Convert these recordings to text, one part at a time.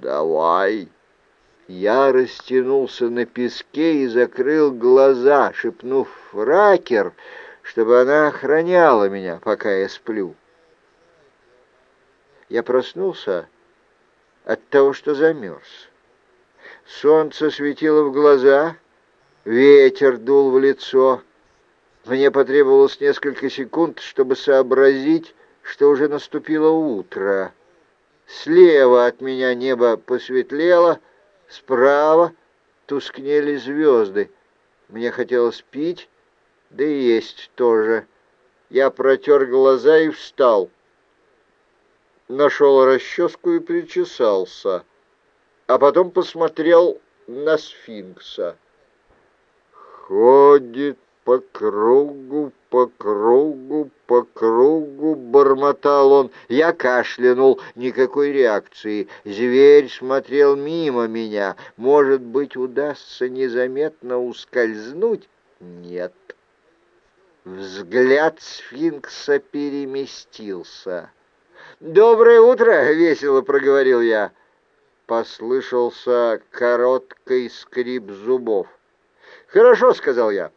«Давай!» Я растянулся на песке и закрыл глаза, шепнув «Ракер!», чтобы она охраняла меня, пока я сплю. Я проснулся от того, что замерз. Солнце светило в глаза, ветер дул в лицо. Мне потребовалось несколько секунд, чтобы сообразить, что уже наступило утро. Слева от меня небо посветлело, справа тускнели звезды. Мне хотелось пить, да и есть тоже. Я протер глаза и встал. Нашел расческу и причесался, а потом посмотрел на сфинкса. Ходит по кругу, по кругу, по кругу, бормотал он. Я кашлянул, никакой реакции. Зверь смотрел мимо меня. Может быть, удастся незаметно ускользнуть? Нет. Взгляд сфинкса переместился. «Доброе утро!» — весело проговорил я. Послышался короткий скрип зубов. «Хорошо», — сказал я.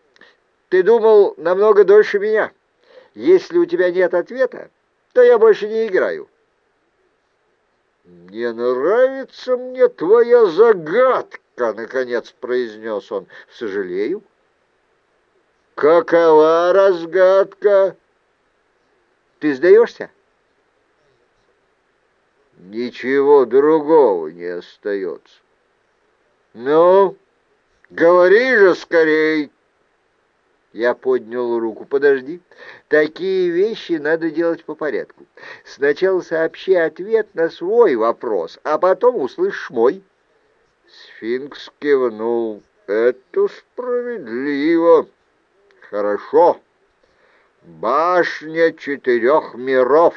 «Ты думал намного дольше меня. Если у тебя нет ответа, то я больше не играю». «Не нравится мне твоя загадка», — наконец произнес он. «Сожалею». «Какова разгадка?» «Ты сдаешься?» «Ничего другого не остается». «Ну, говори же скорей!» Я поднял руку. «Подожди. Такие вещи надо делать по порядку. Сначала сообщи ответ на свой вопрос, а потом услышишь мой». Сфинкс кивнул. «Это справедливо». Хорошо. Башня четырех миров.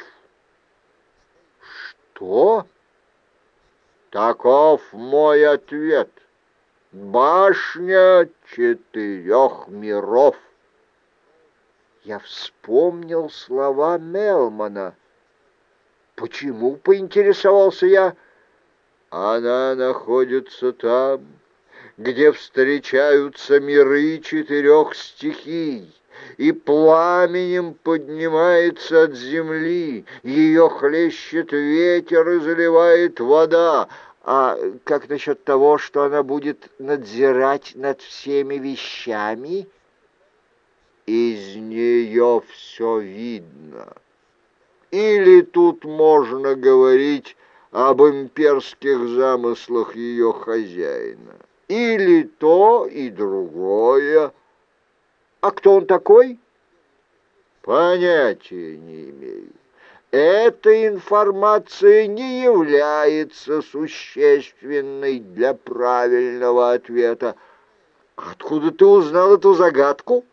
Что? Таков мой ответ. Башня четырех миров. Я вспомнил слова Мелмана. Почему, поинтересовался я? Она находится там, где встречаются миры четырех стихий, и пламенем поднимается от земли, ее хлещет ветер и заливает вода. А как насчет того, что она будет надзирать над всеми вещами? Из нее все видно. Или тут можно говорить об имперских замыслах ее хозяина. Или то и другое. А кто он такой? Понятия не имею. Эта информация не является существенной для правильного ответа. Откуда ты узнал эту загадку?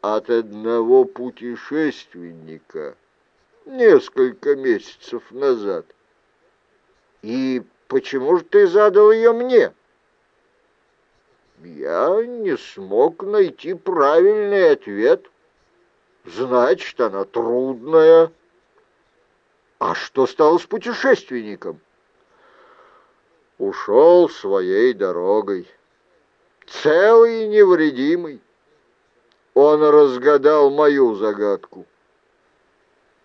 От одного путешественника несколько месяцев назад. И почему же ты задал ее мне? Я не смог найти правильный ответ. Значит, она трудная. А что стало с путешественником? Ушел своей дорогой, целый и невредимый. Он разгадал мою загадку.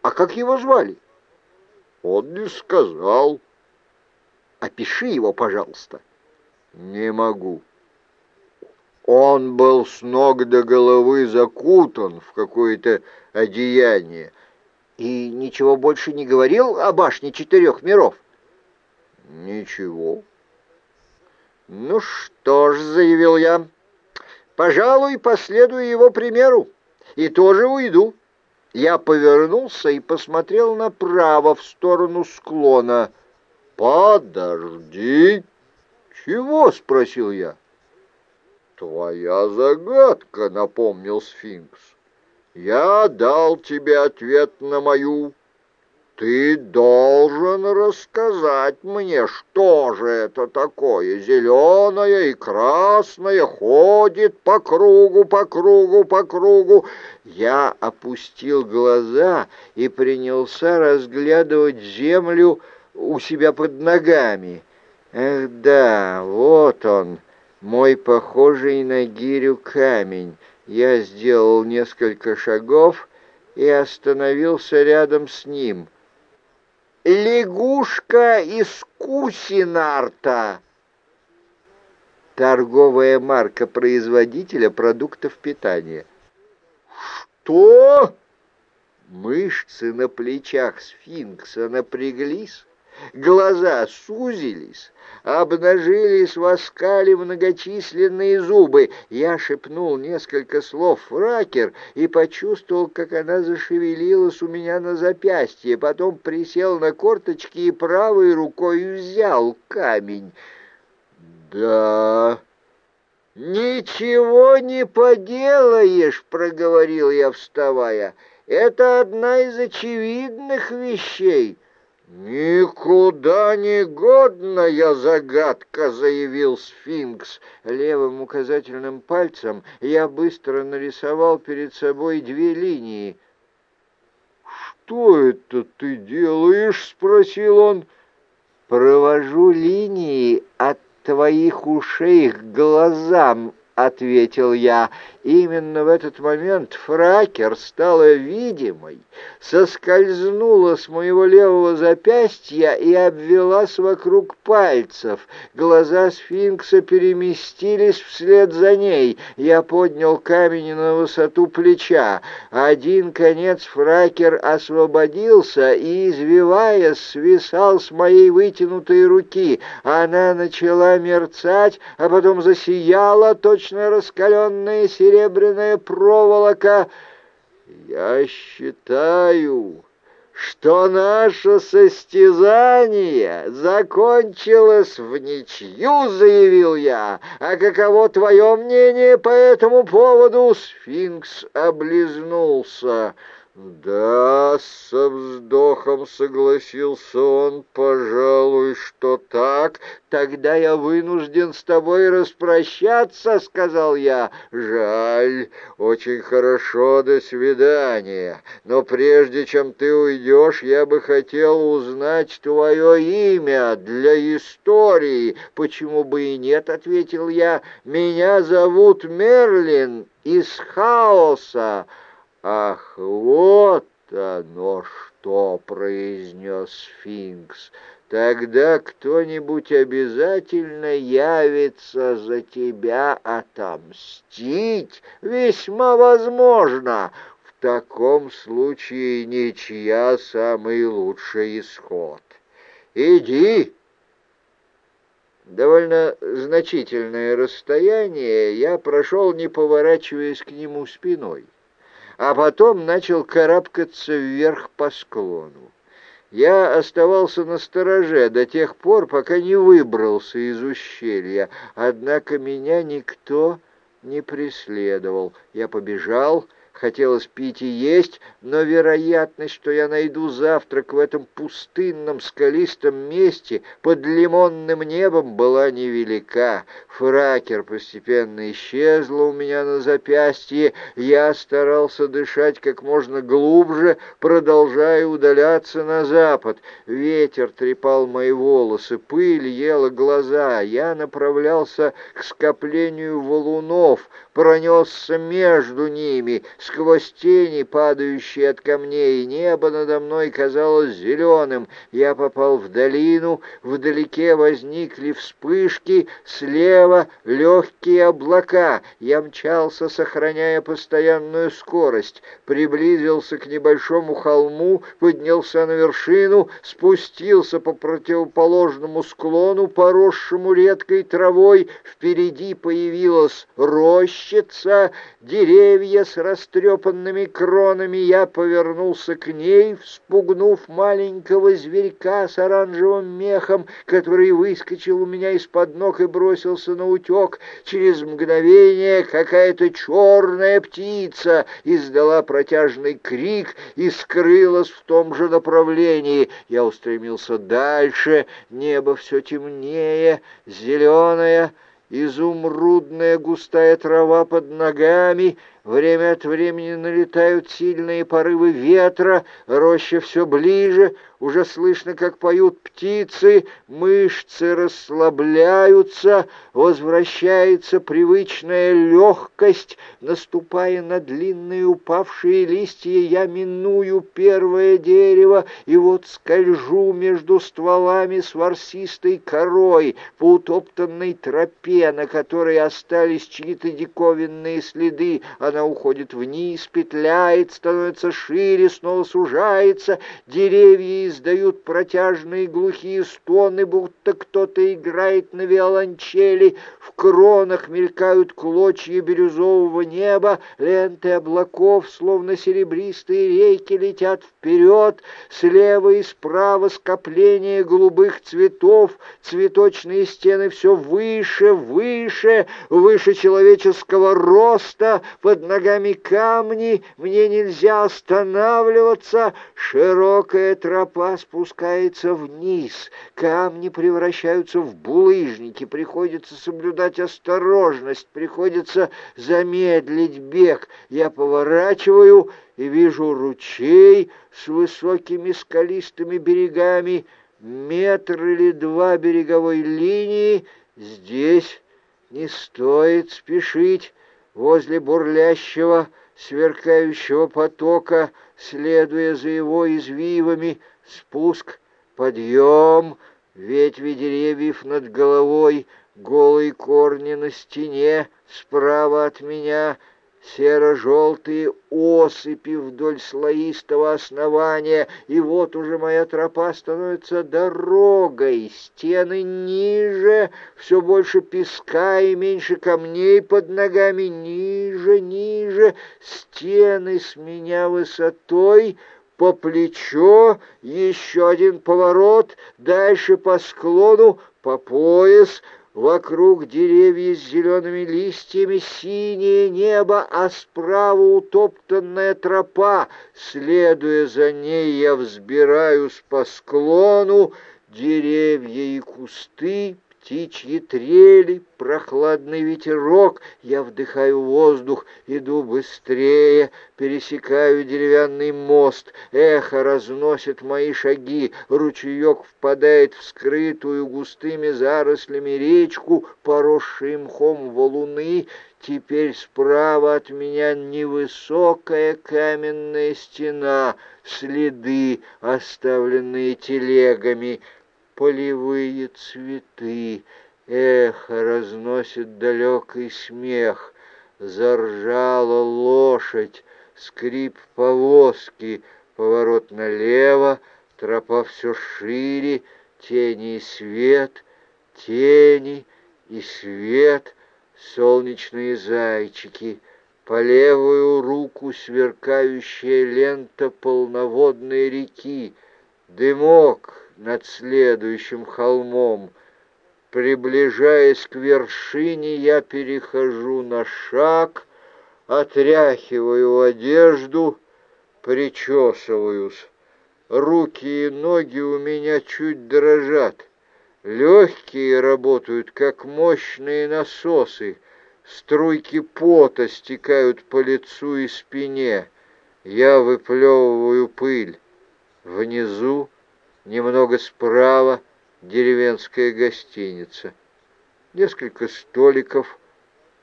А как его звали? Он не сказал. Опиши его, пожалуйста. Не могу. Он был с ног до головы закутан в какое-то одеяние и ничего больше не говорил о башне четырех миров. Ничего. Ну что ж, заявил я, пожалуй, последую его примеру и тоже уйду. Я повернулся и посмотрел направо, в сторону склона. «Подожди!» «Чего?» — спросил я. «Твоя загадка», — напомнил сфинкс. «Я дал тебе ответ на мою. Ты должен рассказать мне, что же это такое, зеленое и красное, ходит по кругу, по кругу, по кругу». Я опустил глаза и принялся разглядывать землю у себя под ногами — Эх да, вот он, мой похожий на гирю камень. Я сделал несколько шагов и остановился рядом с ним. «Лягушка из Кусинарта!» Торговая марка производителя продуктов питания. «Что?» Мышцы на плечах сфинкса напряглись, глаза сузились, обнажились в оскале многочисленные зубы. Я шепнул несколько слов «фракер» и почувствовал, как она зашевелилась у меня на запястье, потом присел на корточки и правой рукой взял камень. «Да...» «Ничего не поделаешь», — проговорил я, вставая. «Это одна из очевидных вещей». «Никуда не годная загадка», — заявил сфинкс. Левым указательным пальцем я быстро нарисовал перед собой две линии. «Что это ты делаешь?» — спросил он. «Провожу линии от твоих ушей к глазам», — ответил я. Именно в этот момент фракер стала видимой, соскользнула с моего левого запястья и обвелась вокруг пальцев. Глаза сфинкса переместились вслед за ней. Я поднял камень на высоту плеча. Один конец фракер освободился и, извиваясь, свисал с моей вытянутой руки. Она начала мерцать, а потом засияла, точно раскаленная серебро серебряная проволока. Я считаю, что наше состязание закончилось в ничью, заявил я. А каково твое мнение по этому поводу? Сфинкс облизнулся. «Да», — со вздохом согласился он, — «пожалуй, что так. Тогда я вынужден с тобой распрощаться», — сказал я. «Жаль, очень хорошо, до свидания. Но прежде чем ты уйдешь, я бы хотел узнать твое имя для истории». «Почему бы и нет?» — ответил я. «Меня зовут Мерлин из Хаоса». «Ах, вот оно что!» — произнес сфинкс. «Тогда кто-нибудь обязательно явится за тебя отомстить. Весьма возможно. В таком случае ничья самый лучший исход. Иди!» Довольно значительное расстояние я прошел, не поворачиваясь к нему спиной а потом начал карабкаться вверх по склону. Я оставался на стороже до тех пор, пока не выбрался из ущелья, однако меня никто не преследовал. Я побежал, Хотелось пить и есть, но вероятность, что я найду завтрак в этом пустынном скалистом месте под лимонным небом, была невелика. Фракер постепенно исчезла у меня на запястье. Я старался дышать как можно глубже, продолжая удаляться на запад. Ветер трепал мои волосы, пыль ела глаза. Я направлялся к скоплению валунов, пронесся между ними, сквозь тени, падающие от камней, небо надо мной казалось зеленым. Я попал в долину, вдалеке возникли вспышки, слева легкие облака. Я мчался, сохраняя постоянную скорость, приблизился к небольшому холму, поднялся на вершину, спустился по противоположному склону, поросшему редкой травой. Впереди появилась рощица, деревья с растрепанными кронами, я повернулся к ней, вспугнув маленького зверька с оранжевым мехом, который выскочил у меня из-под ног и бросился на утек. Через мгновение какая-то черная птица издала протяжный крик и скрылась в том же направлении. Я устремился дальше, небо все темнее, зеленое, изумрудная густая трава под ногами — Время от времени налетают сильные порывы ветра, роща все ближе, уже слышно, как поют птицы, мышцы расслабляются, возвращается привычная легкость. Наступая на длинные упавшие листья, я миную первое дерево, и вот скольжу между стволами с ворсистой корой по утоптанной тропе, на которой остались чьи-то диковинные следы. Она уходит вниз, петляет, становится шире, снова сужается. Деревья издают протяжные глухие стоны, будто кто-то играет на виолончели. В кронах мелькают клочья бирюзового неба, ленты облаков, словно серебристые рейки, летят вперед. Слева и справа скопление голубых цветов, цветочные стены все выше, выше, выше человеческого роста, под ногами камни, мне нельзя останавливаться, широкая тропа спускается вниз, камни превращаются в булыжники, приходится соблюдать осторожность, приходится замедлить бег. Я поворачиваю и вижу ручей с высокими скалистыми берегами, метр или два береговой линии. Здесь не стоит спешить возле бурлящего, сверкающего потока, следуя за его извивами, спуск, подъем, ветви деревьев над головой, голые корни на стене, справа от меня — серо-желтые осыпи вдоль слоистого основания, и вот уже моя тропа становится дорогой, стены ниже, все больше песка и меньше камней под ногами, ниже, ниже, стены с меня высотой — по плечо, еще один поворот, дальше по склону, по пояс, вокруг деревья с зелеными листьями, синее небо, а справа утоптанная тропа. Следуя за ней, я взбираюсь по склону, деревья и кусты птичьи трели, прохладный ветерок, я вдыхаю воздух, иду быстрее, пересекаю деревянный мост, эхо разносит мои шаги, ручеек впадает в скрытую густыми зарослями речку, поросшие мхом валуны, Теперь справа от меня невысокая каменная стена, следы, оставленные телегами полевые цветы, эхо разносит далекий смех, заржала лошадь, скрип повозки, поворот налево, тропа все шире, тени и свет, тени и свет, солнечные зайчики, по левую руку сверкающая лента полноводной реки, дымок, над следующим холмом. Приближаясь к вершине, я перехожу на шаг, отряхиваю одежду, причесываюсь. Руки и ноги у меня чуть дрожат. Легкие работают, как мощные насосы. Струйки пота стекают по лицу и спине. Я выплевываю пыль. Внизу Немного справа деревенская гостиница. Несколько столиков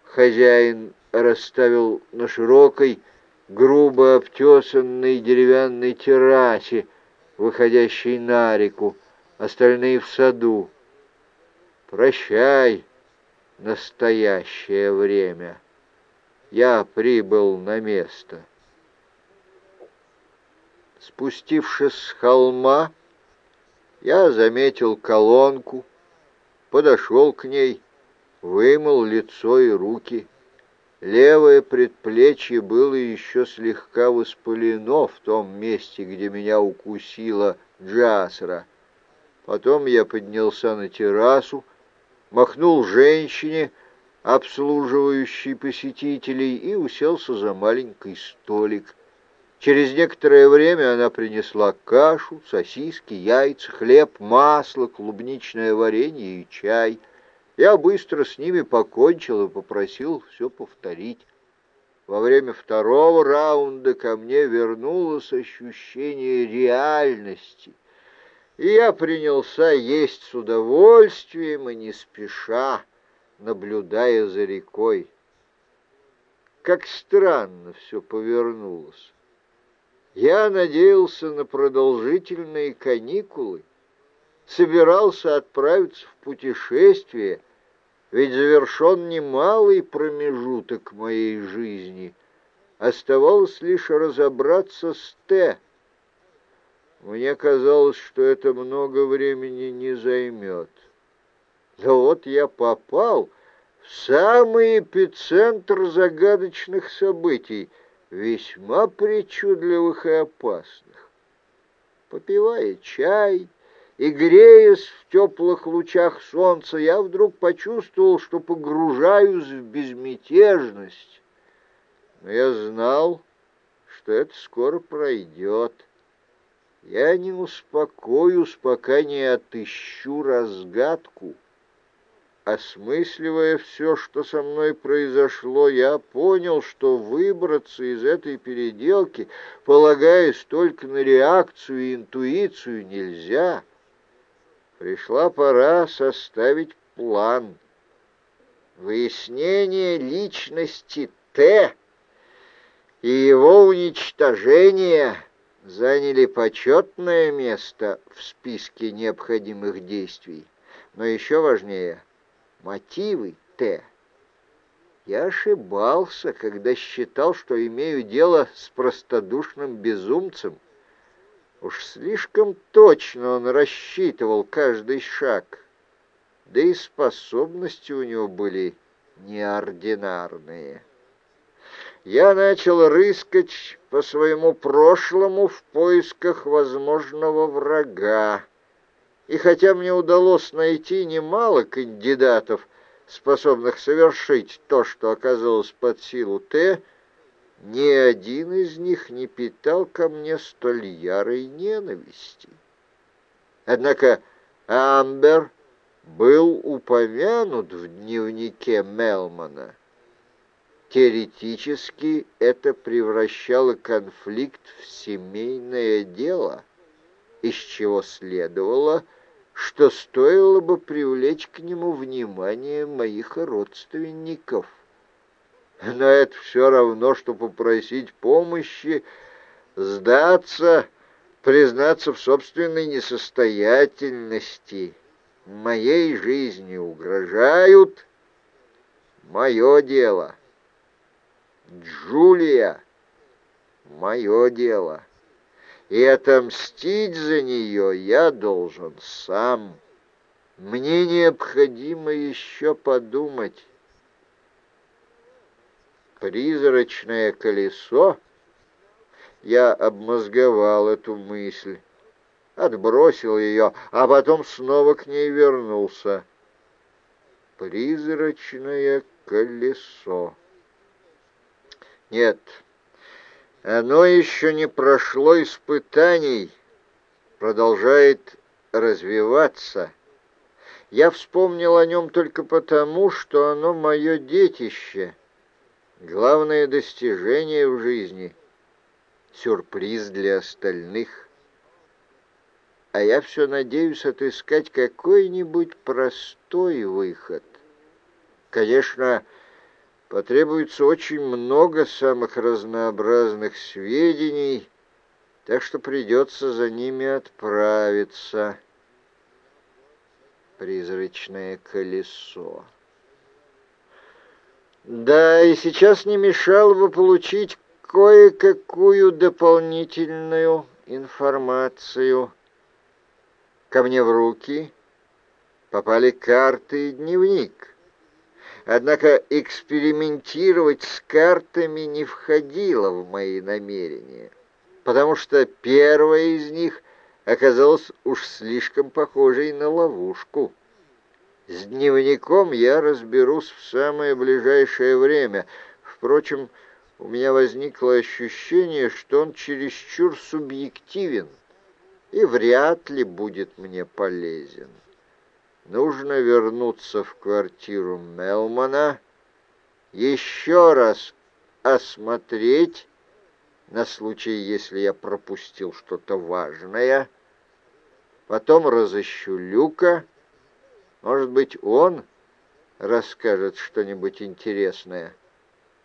хозяин расставил на широкой, грубо обтесанной деревянной террасе, выходящей на реку, остальные в саду. Прощай, настоящее время. Я прибыл на место. Спустившись с холма, я заметил колонку, подошел к ней, вымыл лицо и руки. Левое предплечье было еще слегка воспалено в том месте, где меня укусила Джасра. Потом я поднялся на террасу, махнул женщине, обслуживающей посетителей, и уселся за маленький столик. Через некоторое время она принесла кашу, сосиски, яйца, хлеб, масло, клубничное варенье и чай. Я быстро с ними покончил и попросил все повторить. во время второго раунда ко мне вернулось ощущение реальности, и я принялся есть с удовольствием и не спеша, наблюдая за рекой. Как странно все повернулось. Я надеялся на продолжительные каникулы, собирался отправиться в путешествие, ведь завершен немалый промежуток моей жизни. Оставалось лишь разобраться с Т. Мне казалось, что это много времени не займет. Да вот я попал в самый эпицентр загадочных событий, весьма причудливых и опасных. Попивая чай и греясь в теплых лучах солнца, я вдруг почувствовал, что погружаюсь в безмятежность. Но я знал, что это скоро пройдет. Я не успокоюсь, пока не отыщу разгадку. Осмысливая все, что со мной произошло, я понял, что выбраться из этой переделки, полагаясь только на реакцию и интуицию, нельзя. Пришла пора составить план. Выяснение личности Т и его уничтожение заняли почетное место в списке необходимых действий. Но еще важнее — мотивы Т. Я ошибался, когда считал, что имею дело с простодушным безумцем. Уж слишком точно он рассчитывал каждый шаг, да и способности у него были неординарные. Я начал рыскать по своему прошлому в поисках возможного врага. И хотя мне удалось найти немало кандидатов, способных совершить то, что оказалось под силу Т, ни один из них не питал ко мне столь ярой ненависти. Однако Амбер был упомянут в дневнике Мелмана. Теоретически это превращало конфликт в семейное дело, из чего следовало, что стоило бы привлечь к нему внимание моих родственников. Но это все равно, что попросить помощи, сдаться, признаться в собственной несостоятельности. Моей жизни угрожают. Мое дело. Джулия. Мое дело и отомстить за нее я должен сам. Мне необходимо еще подумать. Призрачное колесо? Я обмозговал эту мысль, отбросил ее, а потом снова к ней вернулся. Призрачное колесо. Нет, оно еще не прошло испытаний, продолжает развиваться. Я вспомнил о нем только потому, что оно мое детище, главное достижение в жизни, сюрприз для остальных. А я все надеюсь отыскать какой-нибудь простой выход. Конечно, потребуется очень много самых разнообразных сведений, так что придется за ними отправиться. Призрачное колесо. Да, и сейчас не мешало бы получить кое-какую дополнительную информацию. Ко мне в руки попали карты и дневник. Однако экспериментировать с картами не входило в мои намерения, потому что первая из них оказалась уж слишком похожей на ловушку. С дневником я разберусь в самое ближайшее время. Впрочем, у меня возникло ощущение, что он чересчур субъективен и вряд ли будет мне полезен. Нужно вернуться в квартиру Мелмана, еще раз осмотреть на случай, если я пропустил что-то важное. Потом разыщу Люка. Может быть, он расскажет что-нибудь интересное.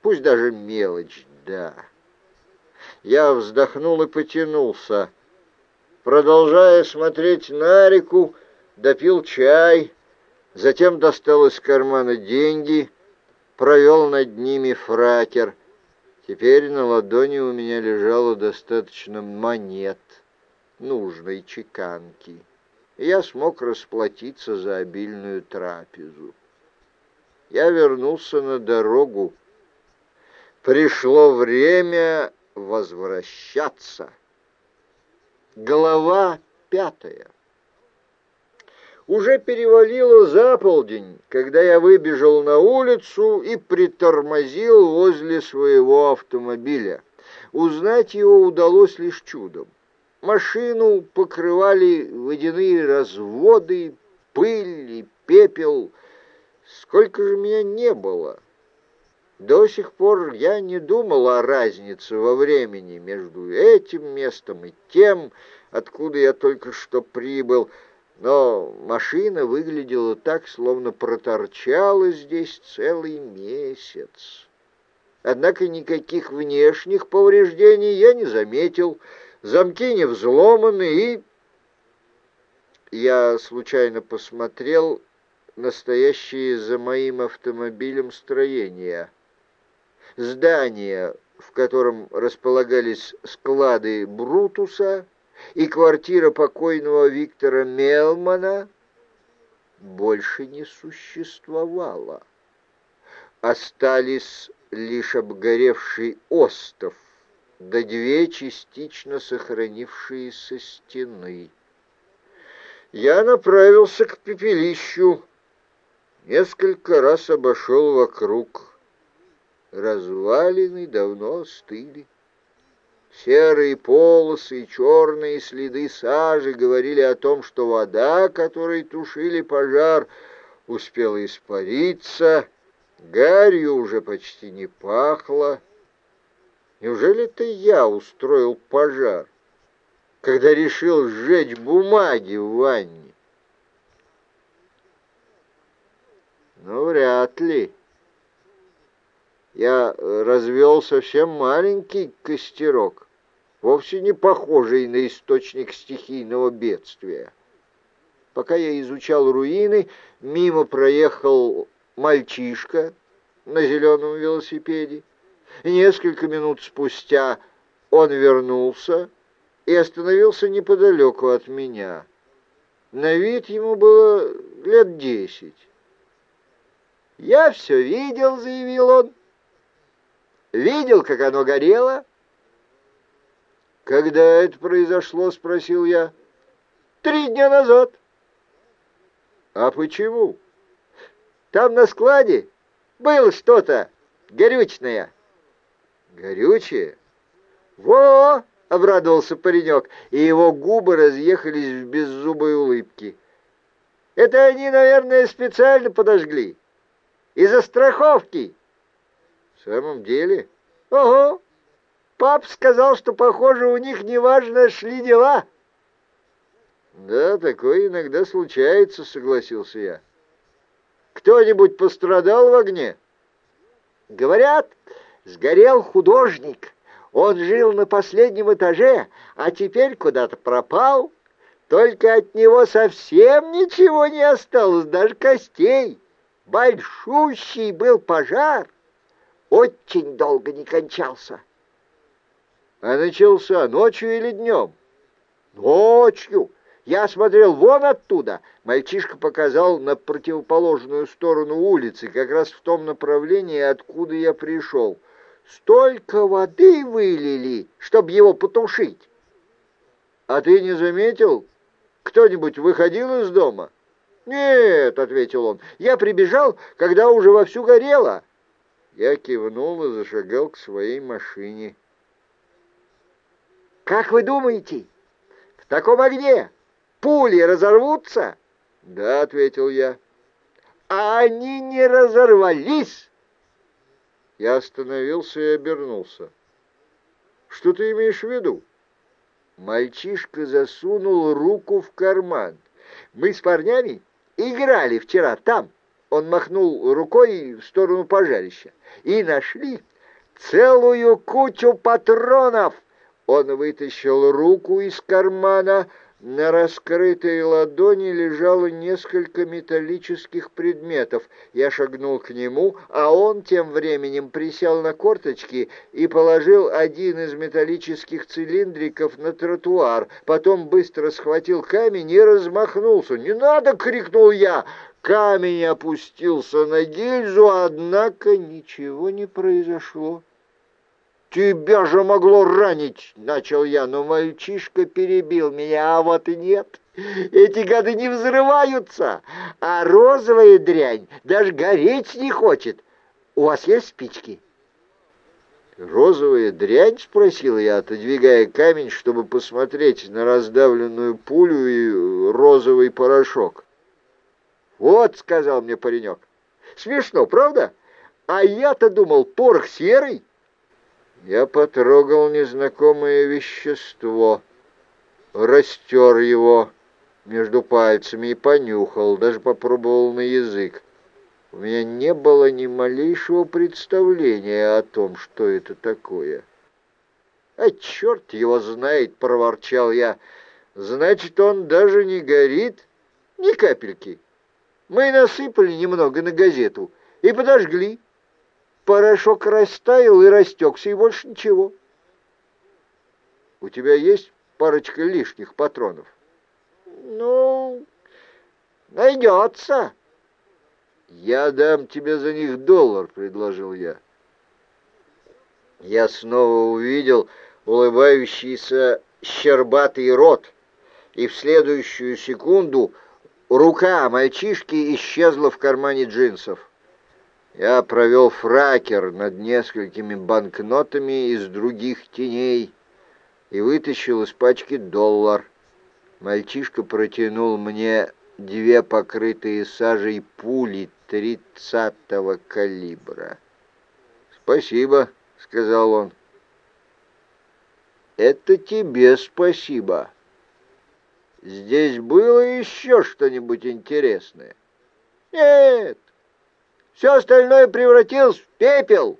Пусть даже мелочь, да. Я вздохнул и потянулся. Продолжая смотреть на реку, допил чай, затем достал из кармана деньги, провел над ними фракер. Теперь на ладони у меня лежало достаточно монет нужной чеканки. Я смог расплатиться за обильную трапезу. Я вернулся на дорогу. Пришло время возвращаться. Глава пятая. Уже перевалило за полдень, когда я выбежал на улицу и притормозил возле своего автомобиля. Узнать его удалось лишь чудом. Машину покрывали водяные разводы, пыль и пепел. Сколько же меня не было! До сих пор я не думал о разнице во времени между этим местом и тем, откуда я только что прибыл, но машина выглядела так, словно проторчала здесь целый месяц. Однако никаких внешних повреждений я не заметил, замки не взломаны, и... Я случайно посмотрел настоящие за моим автомобилем строения. Здание, в котором располагались склады Брутуса, и квартира покойного Виктора Мелмана больше не существовала. Остались лишь обгоревший остов, да две частично сохранившиеся стены. Я направился к пепелищу, несколько раз обошел вокруг. Развалины давно остыли. Серые полосы и черные следы сажи говорили о том, что вода, которой тушили пожар, успела испариться, гарью уже почти не пахло. Неужели это я устроил пожар, когда решил сжечь бумаги в ванне? Ну, вряд ли. Я развел совсем маленький костерок, вовсе не похожий на источник стихийного бедствия. Пока я изучал руины, мимо проехал мальчишка на зеленом велосипеде. И несколько минут спустя он вернулся и остановился неподалеку от меня. На вид ему было лет десять. «Я все видел», — заявил он. «Видел, как оно горело?» «Когда это произошло?» — спросил я. «Три дня назад». «А почему?» «Там на складе было что-то горючное». «Горючее?» «Во!» — обрадовался паренек, и его губы разъехались в беззубой улыбке. «Это они, наверное, специально подожгли. Из-за страховки». «В самом деле?» «Ого! Пап сказал, что, похоже, у них неважно шли дела». «Да, такое иногда случается», — согласился я. «Кто-нибудь пострадал в огне?» «Говорят, сгорел художник. Он жил на последнем этаже, а теперь куда-то пропал. Только от него совсем ничего не осталось, даже костей. Большущий был пожар, очень долго не кончался. А начался ночью или днем? Ночью. Я смотрел вон оттуда. Мальчишка показал на противоположную сторону улицы, как раз в том направлении, откуда я пришел. Столько воды вылили, чтобы его потушить. А ты не заметил? Кто-нибудь выходил из дома? Нет, ответил он. Я прибежал, когда уже вовсю горело. Я кивнул и зашагал к своей машине. Как вы думаете, в таком огне пули разорвутся? Да, ответил я. А они не разорвались. Я остановился и обернулся. «Что ты имеешь в виду?» Мальчишка засунул руку в карман. «Мы с парнями играли вчера там». Он махнул рукой в сторону пожарища. «И нашли целую кучу патронов!» Он вытащил руку из кармана, на раскрытой ладони лежало несколько металлических предметов. Я шагнул к нему, а он тем временем присел на корточки и положил один из металлических цилиндриков на тротуар. Потом быстро схватил камень и размахнулся. «Не надо!» — крикнул я. Камень опустился на гильзу, однако ничего не произошло. «Тебя же могло ранить!» — начал я, но мальчишка перебил меня, а вот и нет. Эти гады не взрываются, а розовая дрянь даже гореть не хочет. У вас есть спички?» «Розовая дрянь?» — спросил я, отодвигая камень, чтобы посмотреть на раздавленную пулю и розовый порошок. «Вот», — сказал мне паренек, — «смешно, правда? А я-то думал, порох серый». Я потрогал незнакомое вещество, растер его между пальцами и понюхал, даже попробовал на язык. У меня не было ни малейшего представления о том, что это такое. «А черт его знает!» — проворчал я. «Значит, он даже не горит? Ни капельки. Мы насыпали немного на газету и подожгли». Порошок растаял и растекся, и больше ничего. У тебя есть парочка лишних патронов? Ну, найдется. Я дам тебе за них доллар, предложил я. Я снова увидел улыбающийся щербатый рот, и в следующую секунду рука мальчишки исчезла в кармане джинсов. Я провел фракер над несколькими банкнотами из других теней и вытащил из пачки доллар. Мальчишка протянул мне две покрытые сажей пули тридцатого калибра. «Спасибо», — сказал он. «Это тебе спасибо. Здесь было еще что-нибудь интересное?» «Нет, все остальное превратилось в пепел.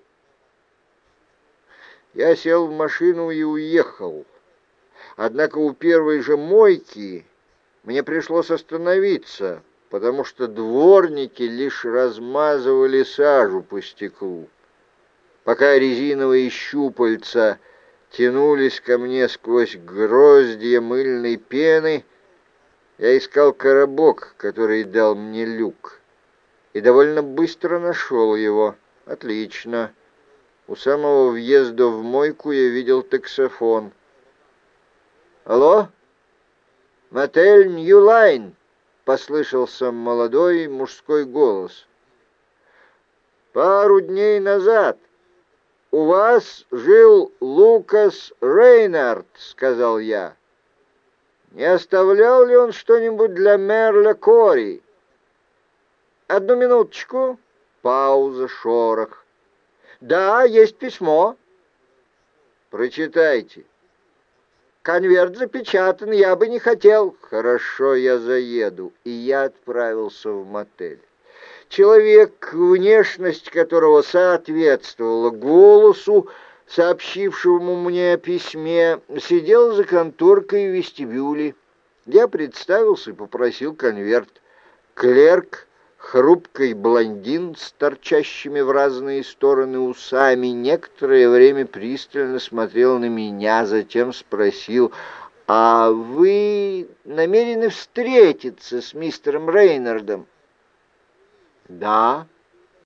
Я сел в машину и уехал. Однако у первой же мойки мне пришлось остановиться, потому что дворники лишь размазывали сажу по стеклу. Пока резиновые щупальца тянулись ко мне сквозь гроздья мыльной пены, я искал коробок, который дал мне люк и довольно быстро нашел его. Отлично. У самого въезда в мойку я видел таксофон. «Алло? Мотель Ньюлайн!» — послышался молодой мужской голос. «Пару дней назад у вас жил Лукас Рейнард», — сказал я. «Не оставлял ли он что-нибудь для Мерля Кори?» Одну минуточку. Пауза, шорох. Да, есть письмо. Прочитайте. Конверт запечатан, я бы не хотел. Хорошо, я заеду. И я отправился в мотель. Человек, внешность которого соответствовала голосу, сообщившему мне о письме, сидел за конторкой в вестибюле. Я представился и попросил конверт. Клерк Хрупкий блондин с торчащими в разные стороны усами некоторое время пристально смотрел на меня, затем спросил, «А вы намерены встретиться с мистером Рейнардом?» «Да»,